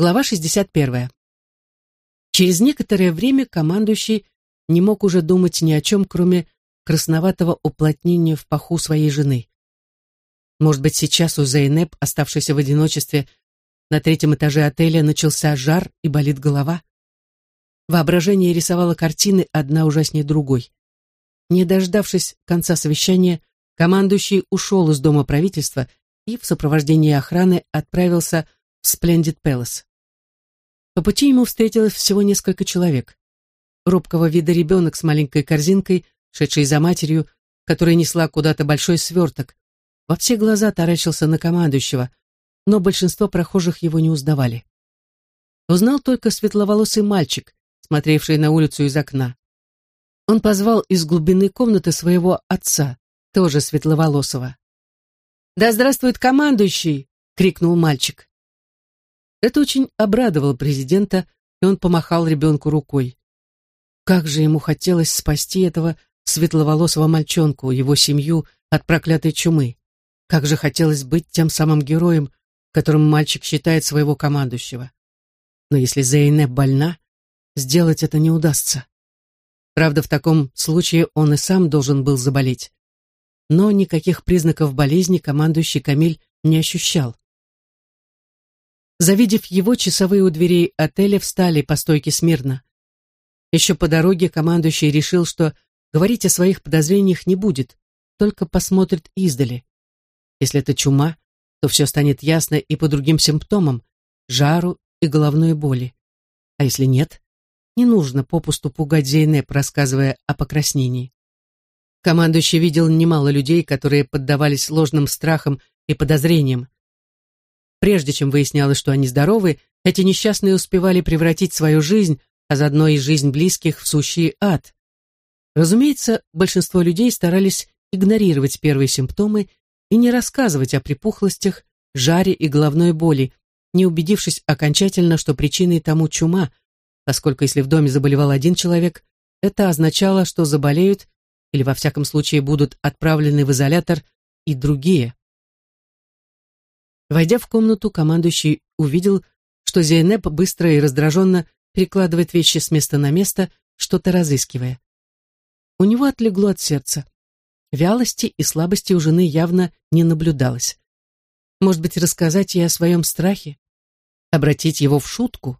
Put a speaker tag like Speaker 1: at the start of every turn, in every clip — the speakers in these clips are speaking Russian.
Speaker 1: Глава 61. Через некоторое время командующий не мог уже думать ни о чем, кроме красноватого уплотнения в паху своей жены. Может быть, сейчас у Зейнеп, оставшейся в одиночестве, на третьем этаже отеля начался жар и болит голова? Воображение рисовало картины одна ужаснее другой. Не дождавшись конца совещания, командующий ушел из дома правительства и в сопровождении охраны отправился в Сплендид Пэлас. По пути ему встретилось всего несколько человек. Робкого вида ребенок с маленькой корзинкой, шедший за матерью, которая несла куда-то большой сверток. Во все глаза таращился на командующего, но большинство прохожих его не узнавали. Узнал только светловолосый мальчик, смотревший на улицу из окна. Он позвал из глубины комнаты своего отца, тоже светловолосого. «Да здравствует командующий!» — крикнул мальчик. Это очень обрадовало президента, и он помахал ребенку рукой. Как же ему хотелось спасти этого светловолосого мальчонку, его семью от проклятой чумы. Как же хотелось быть тем самым героем, которым мальчик считает своего командующего. Но если Зейнеп больна, сделать это не удастся. Правда, в таком случае он и сам должен был заболеть. Но никаких признаков болезни командующий Камиль не ощущал. Завидев его, часовые у дверей отеля встали по стойке смирно. Еще по дороге командующий решил, что говорить о своих подозрениях не будет, только посмотрит издали. Если это чума, то все станет ясно и по другим симптомам, жару и головной боли. А если нет, не нужно попусту пугать Зейнеп, рассказывая о покраснении. Командующий видел немало людей, которые поддавались ложным страхам и подозрениям. Прежде чем выяснялось, что они здоровы, эти несчастные успевали превратить свою жизнь, а заодно и жизнь близких, в сущий ад. Разумеется, большинство людей старались игнорировать первые симптомы и не рассказывать о припухлостях, жаре и головной боли, не убедившись окончательно, что причиной тому чума, поскольку если в доме заболевал один человек, это означало, что заболеют или во всяком случае будут отправлены в изолятор и другие. Войдя в комнату, командующий увидел, что Зейнеп быстро и раздраженно перекладывает вещи с места на место, что-то разыскивая. У него отлегло от сердца. Вялости и слабости у жены явно не наблюдалось. Может быть, рассказать ей о своем страхе? Обратить его в шутку?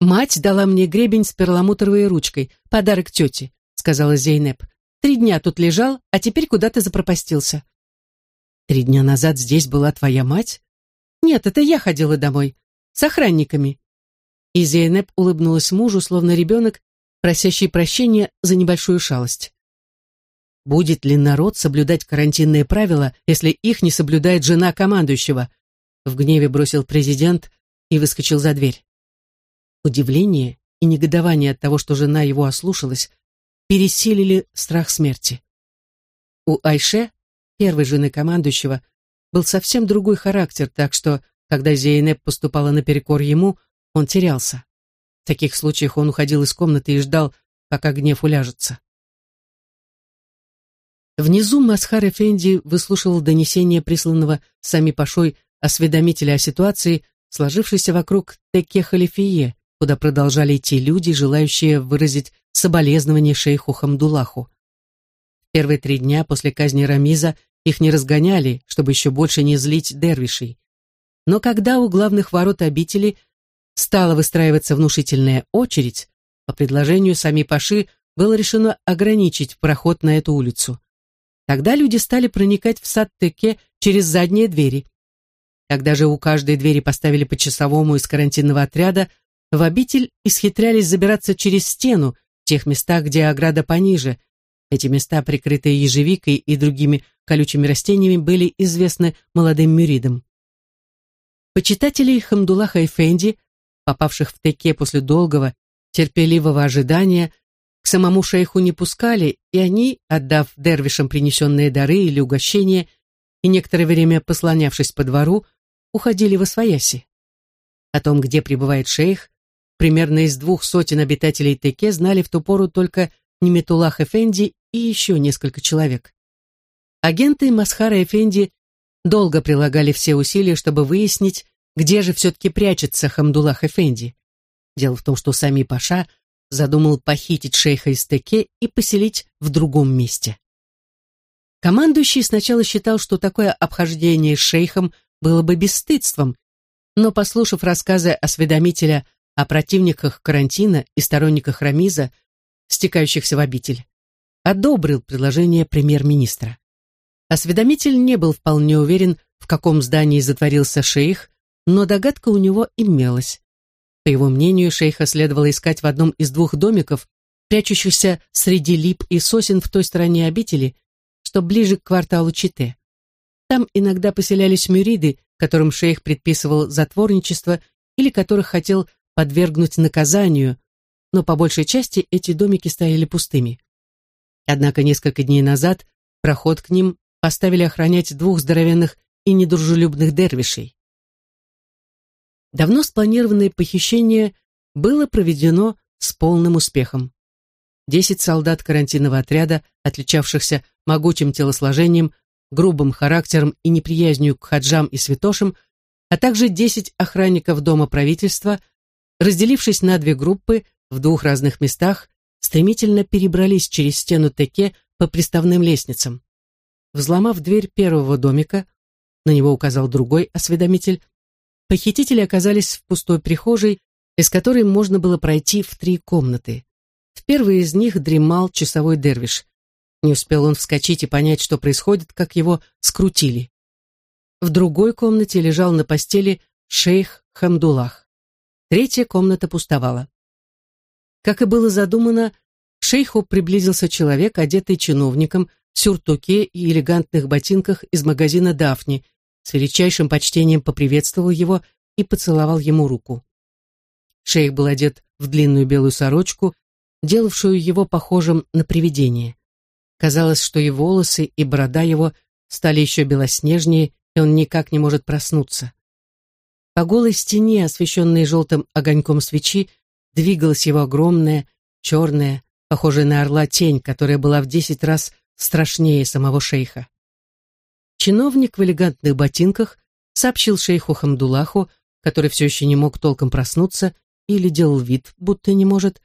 Speaker 1: «Мать дала мне гребень с перламутровой ручкой, подарок тете», — сказала Зейнеп. «Три дня тут лежал, а теперь куда-то запропастился». Три дня назад здесь была твоя мать? Нет, это я ходила домой. С охранниками. И Зейнеп улыбнулась мужу, словно ребенок, просящий прощения за небольшую шалость. Будет ли народ соблюдать карантинные правила, если их не соблюдает жена командующего? В гневе бросил президент и выскочил за дверь. Удивление и негодование от того, что жена его ослушалась, пересилили страх смерти. У Айше первой жены командующего, был совсем другой характер, так что, когда Зейнеп поступала наперекор ему, он терялся. В таких случаях он уходил из комнаты и ждал, пока гнев уляжется. Внизу Масхар Эфенди выслушивал донесение присланного сами Пашой осведомителя о ситуации, сложившейся вокруг Теке Халифие, куда продолжали идти люди, желающие выразить соболезнование шейху Хамдулаху. Первые три дня после казни Рамиза их не разгоняли, чтобы еще больше не злить дервишей. Но когда у главных ворот обители стала выстраиваться внушительная очередь, по предложению сами Паши было решено ограничить проход на эту улицу. Тогда люди стали проникать в сад Теке через задние двери. Когда же у каждой двери поставили по часовому из карантинного отряда, в обитель исхитрялись забираться через стену в тех местах, где ограда пониже. Эти места, прикрытые ежевикой и другими колючими растениями были известны молодым мюридам. Почитателей Хамдулаха Эфенди, попавших в Теке после долгого, терпеливого ожидания, к самому шейху не пускали, и они, отдав дервишам принесенные дары или угощения, и некоторое время послонявшись по двору, уходили во свояси. О том, где пребывает шейх, примерно из двух сотен обитателей Теке знали в ту пору только Неметулах Эфенди и еще несколько человек. Агенты Масхара Эфенди долго прилагали все усилия, чтобы выяснить, где же все-таки прячется Хамдулах Эфенди. Дело в том, что сами Паша задумал похитить шейха из Теке и поселить в другом месте. Командующий сначала считал, что такое обхождение с шейхом было бы бесстыдством, но, послушав рассказы осведомителя о противниках карантина и сторонниках Рамиза, стекающихся в обитель, одобрил предложение премьер-министра. Осведомитель не был вполне уверен, в каком здании затворился шейх, но догадка у него имелась. По его мнению, шейха следовало искать в одном из двух домиков, прячущихся среди лип и сосен в той стороне обители, что ближе к кварталу Чите. Там иногда поселялись мюриды, которым шейх предписывал затворничество или которых хотел подвергнуть наказанию, но по большей части эти домики стояли пустыми. Однако несколько дней назад проход к ним поставили охранять двух здоровенных и недружелюбных дервишей. Давно спланированное похищение было проведено с полным успехом. Десять солдат карантинного отряда, отличавшихся могучим телосложением, грубым характером и неприязнью к хаджам и святошам, а также десять охранников Дома правительства, разделившись на две группы в двух разных местах, стремительно перебрались через стену Теке по приставным лестницам. Взломав дверь первого домика, на него указал другой осведомитель, Похитители оказались в пустой прихожей, из которой можно было пройти в три комнаты. В первой из них дремал часовой дервиш. Не успел он вскочить и понять, что происходит, как его скрутили. В другой комнате лежал на постели шейх Хамдулах. Третья комната пустовала. Как и было задумано, к шейху приблизился человек, одетый чиновником, в сюртуке и элегантных ботинках из магазина «Дафни», с величайшим почтением поприветствовал его и поцеловал ему руку. Шейх был одет в длинную белую сорочку, делавшую его похожим на привидение. Казалось, что и волосы, и борода его стали еще белоснежнее, и он никак не может проснуться. По голой стене, освещенной желтым огоньком свечи, двигалась его огромная, черная, похожая на орла тень, которая была в десять раз страшнее самого шейха. Чиновник в элегантных ботинках сообщил шейху Хамдулаху, который все еще не мог толком проснуться или делал вид, будто не может,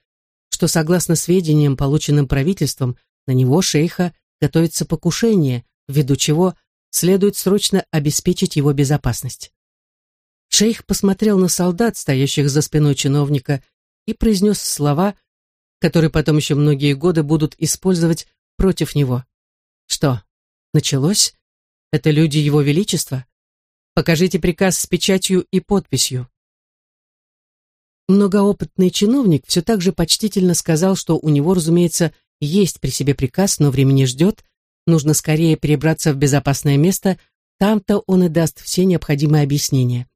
Speaker 1: что, согласно сведениям, полученным правительством, на него, шейха, готовится покушение, ввиду чего следует срочно обеспечить его безопасность. Шейх посмотрел на солдат, стоящих за спиной чиновника, и произнес слова, которые потом еще многие годы будут использовать против него. Что, началось? Это люди Его Величества? Покажите приказ с печатью и подписью. Многоопытный чиновник все так же почтительно сказал, что у него, разумеется, есть при себе приказ, но времени ждет, нужно скорее перебраться в безопасное место, там-то он и даст все необходимые объяснения.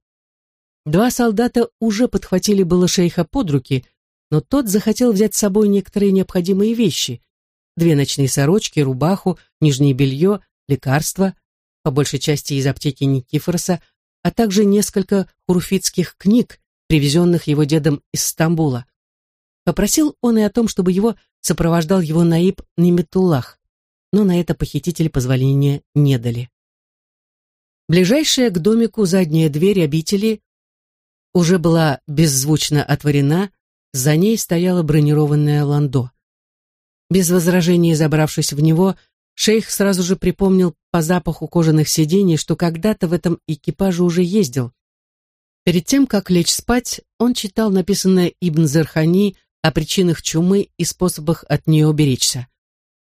Speaker 1: Два солдата уже подхватили было шейха под руки, но тот захотел взять с собой некоторые необходимые вещи. Две ночные сорочки, рубаху, нижнее белье, лекарства, по большей части из аптеки Никифороса, а также несколько хуруфитских книг, привезенных его дедом из Стамбула. Попросил он и о том, чтобы его сопровождал его наиб Неметуллах, но на это похитители позволения не дали. Ближайшая к домику задняя дверь обители уже была беззвучно отворена, за ней стояла бронированная ландо. Без возражений забравшись в него, Шейх сразу же припомнил по запаху кожаных сидений, что когда-то в этом экипаже уже ездил. Перед тем, как лечь спать, он читал написанное Ибн Зархани о причинах чумы и способах от нее уберечься.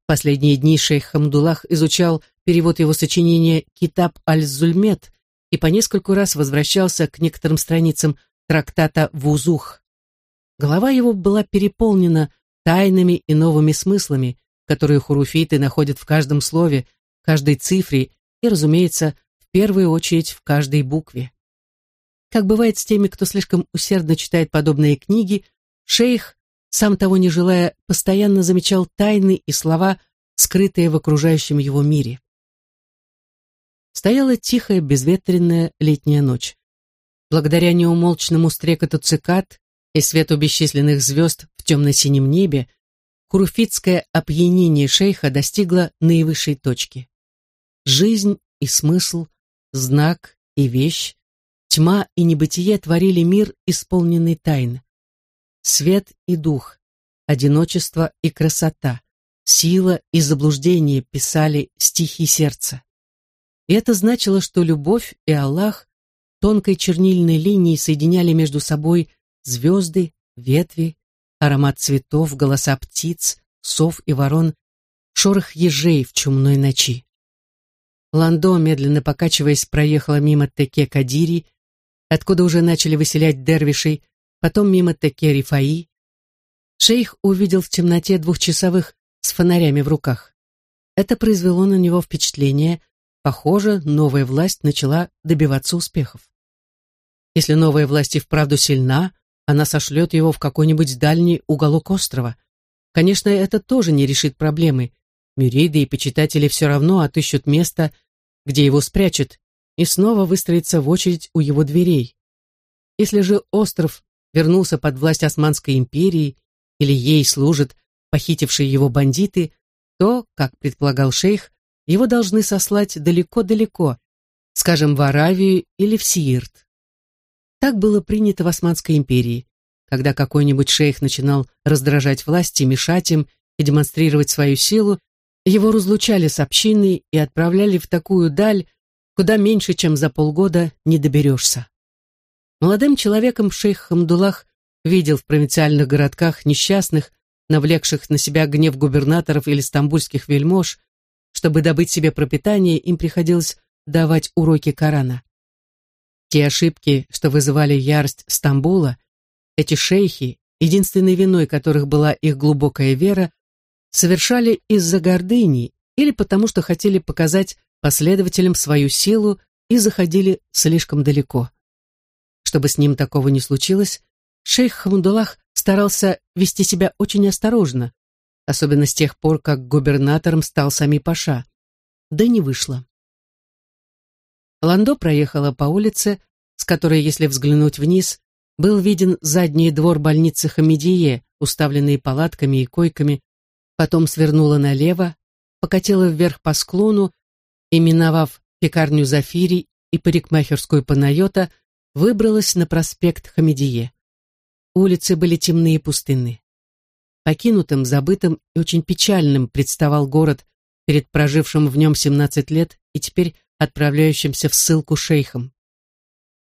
Speaker 1: Последние дни шейх Хамдулах изучал перевод его сочинения «Китаб аль-Зульмет» и по нескольку раз возвращался к некоторым страницам трактата «Вузух». Голова его была переполнена тайными и новыми смыслами, которые хуруфиты находят в каждом слове, каждой цифре и, разумеется, в первую очередь в каждой букве. Как бывает с теми, кто слишком усердно читает подобные книги, шейх, сам того не желая, постоянно замечал тайны и слова, скрытые в окружающем его мире. Стояла тихая, безветренная летняя ночь. Благодаря неумолчному стрекоту цикад и свету бесчисленных звезд в темно-синем небе, хуруфитское опьянение шейха достигло наивысшей точки. Жизнь и смысл, знак и вещь тьма и небытие творили мир, исполненный тайн. Свет и дух, одиночество и красота, сила и заблуждение писали стихи сердца. И это значило, что любовь и Аллах тонкой чернильной линией соединяли между собой звезды, ветви, аромат цветов, голоса птиц, сов и ворон, шорох ежей в чумной ночи. Ландо, медленно покачиваясь, проехала мимо Теке Кадири, откуда уже начали выселять дервишей, потом мимо Теке Рифаи. Шейх увидел в темноте двухчасовых с фонарями в руках. Это произвело на него впечатление, Похоже, новая власть начала добиваться успехов. Если новая власть и вправду сильна, она сошлет его в какой-нибудь дальний уголок острова. Конечно, это тоже не решит проблемы. Мюриды и почитатели все равно отыщут место, где его спрячут, и снова выстроятся в очередь у его дверей. Если же остров вернулся под власть Османской империи или ей служат похитившие его бандиты, то, как предполагал шейх, его должны сослать далеко-далеко, скажем, в Аравию или в Сиирт. Так было принято в Османской империи, когда какой-нибудь шейх начинал раздражать власти, мешать им и демонстрировать свою силу, его разлучали с общиной и отправляли в такую даль, куда меньше, чем за полгода не доберешься. Молодым человеком шейх Хамдулах видел в провинциальных городках несчастных, навлекших на себя гнев губернаторов или стамбульских вельмож, чтобы добыть себе пропитание, им приходилось давать уроки Корана. Те ошибки, что вызывали ярость Стамбула, эти шейхи, единственной виной которых была их глубокая вера, совершали из-за гордыни или потому, что хотели показать последователям свою силу и заходили слишком далеко. Чтобы с ним такого не случилось, шейх Хамдулах старался вести себя очень осторожно, особенно с тех пор, как губернатором стал сами Паша. Да не вышло. Ландо проехала по улице, с которой, если взглянуть вниз, был виден задний двор больницы Хамедие, уставленный палатками и койками, потом свернула налево, покатила вверх по склону и, миновав пекарню Зафири и парикмахерскую Панайота, выбралась на проспект Хамедие. Улицы были темные и пустынны. Покинутым, забытым и очень печальным представал город перед прожившим в нем 17 лет и теперь отправляющимся в ссылку шейхом.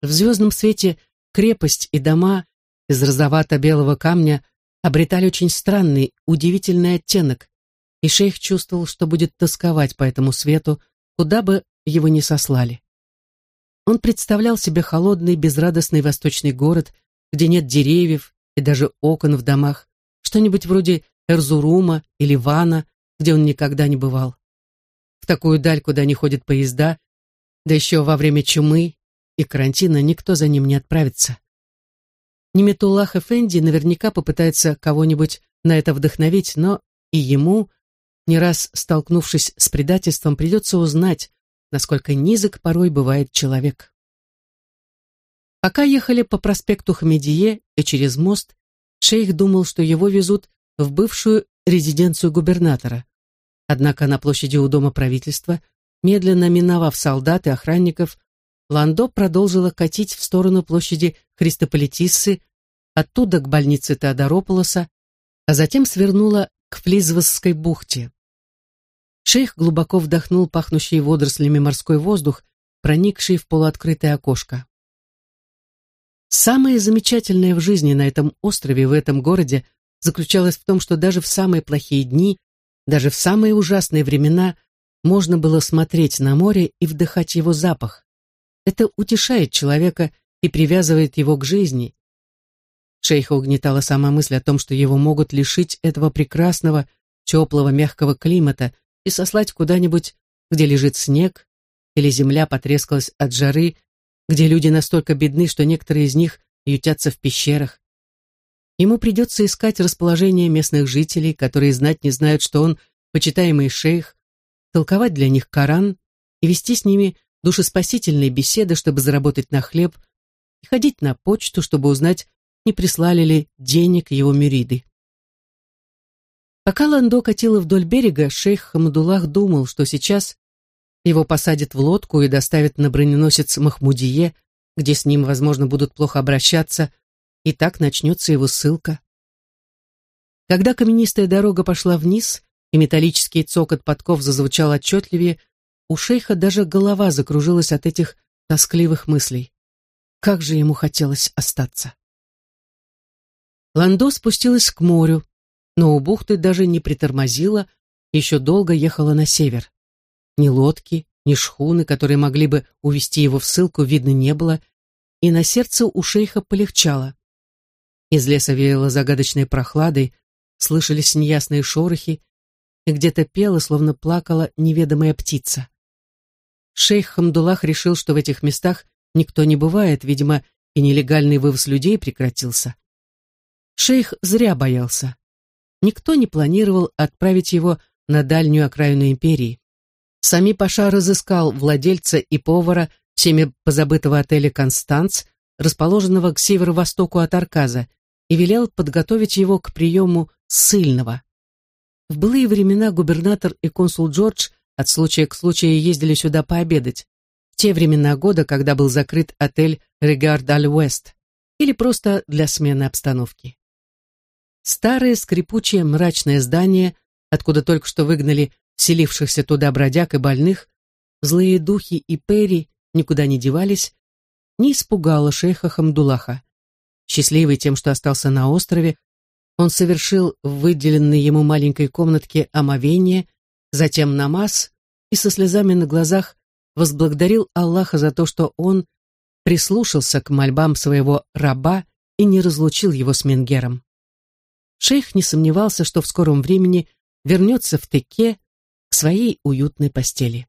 Speaker 1: В звездном свете крепость и дома из розовато-белого камня обретали очень странный, удивительный оттенок, и шейх чувствовал, что будет тосковать по этому свету, куда бы его ни сослали. Он представлял себе холодный, безрадостный восточный город, где нет деревьев и даже окон в домах, что-нибудь вроде Эрзурума или Вана, где он никогда не бывал. В такую даль, куда не ходят поезда, да еще во время чумы и карантина никто за ним не отправится. Неметуллах Эфенди наверняка попытается кого-нибудь на это вдохновить, но и ему, не раз столкнувшись с предательством, придется узнать, насколько низок порой бывает человек. Пока ехали по проспекту Хамедие и через мост, Шейх думал, что его везут в бывшую резиденцию губернатора. Однако на площади у дома правительства, медленно миновав солдат и охранников, Ландо продолжила катить в сторону площади Христополитиссы, оттуда к больнице Теодорополоса, а затем свернула к Флизвосской бухте. Шейх глубоко вдохнул пахнущий водорослями морской воздух, проникший в полуоткрытое окошко. Самое замечательное в жизни на этом острове, в этом городе, заключалось в том, что даже в самые плохие дни, даже в самые ужасные времена можно было смотреть на море и вдыхать его запах. Это утешает человека и привязывает его к жизни. Шейха угнетала сама мысль о том, что его могут лишить этого прекрасного, теплого, мягкого климата и сослать куда-нибудь, где лежит снег, или земля потрескалась от жары, где люди настолько бедны, что некоторые из них ютятся в пещерах. Ему придется искать расположение местных жителей, которые знать не знают, что он почитаемый шейх, толковать для них Коран и вести с ними душеспасительные беседы, чтобы заработать на хлеб, и ходить на почту, чтобы узнать, не прислали ли денег его мюриды. Пока Ландо катила вдоль берега, шейх Хамадуллах думал, что сейчас его посадят в лодку и доставят на броненосец Махмудие, где с ним, возможно, будут плохо обращаться, и так начнется его ссылка. Когда каменистая дорога пошла вниз, и металлический цокот подков зазвучал отчетливее, у шейха даже голова закружилась от этих тоскливых мыслей. Как же ему хотелось остаться. Ландо спустилась к морю, но у бухты даже не притормозила, еще долго ехала на север. Ни лодки, ни шхуны, которые могли бы увести его в ссылку, видно не было, и на сердце у шейха полегчало. Из леса веяло загадочной прохладой, слышались неясные шорохи, и где-то пела, словно плакала неведомая птица. Шейх Хамдулах решил, что в этих местах никто не бывает, видимо, и нелегальный вывоз людей прекратился. Шейх зря боялся. Никто не планировал отправить его на дальнюю окраину империи. Сами Паша разыскал владельца и повара всеми позабытого отеля «Констанц», расположенного к северо-востоку от Арказа, и велел подготовить его к приему ссыльного. В былые времена губернатор и консул Джордж от случая к случаю ездили сюда пообедать, в те времена года, когда был закрыт отель «Регард Аль Уэст», или просто для смены обстановки. Старое скрипучее мрачное здание, откуда только что выгнали селившихся туда бродяг и больных, злые духи и Перри никуда не девались, не испугало шейха Хамдулаха. Счастливый тем, что остался на острове, он совершил в выделенной ему маленькой комнатке омовение, затем намаз и со слезами на глазах возблагодарил Аллаха за то, что он прислушался к мольбам своего раба и не разлучил его с Менгером. Шейх не сомневался, что в скором времени вернется в Теке к своей уютной постели.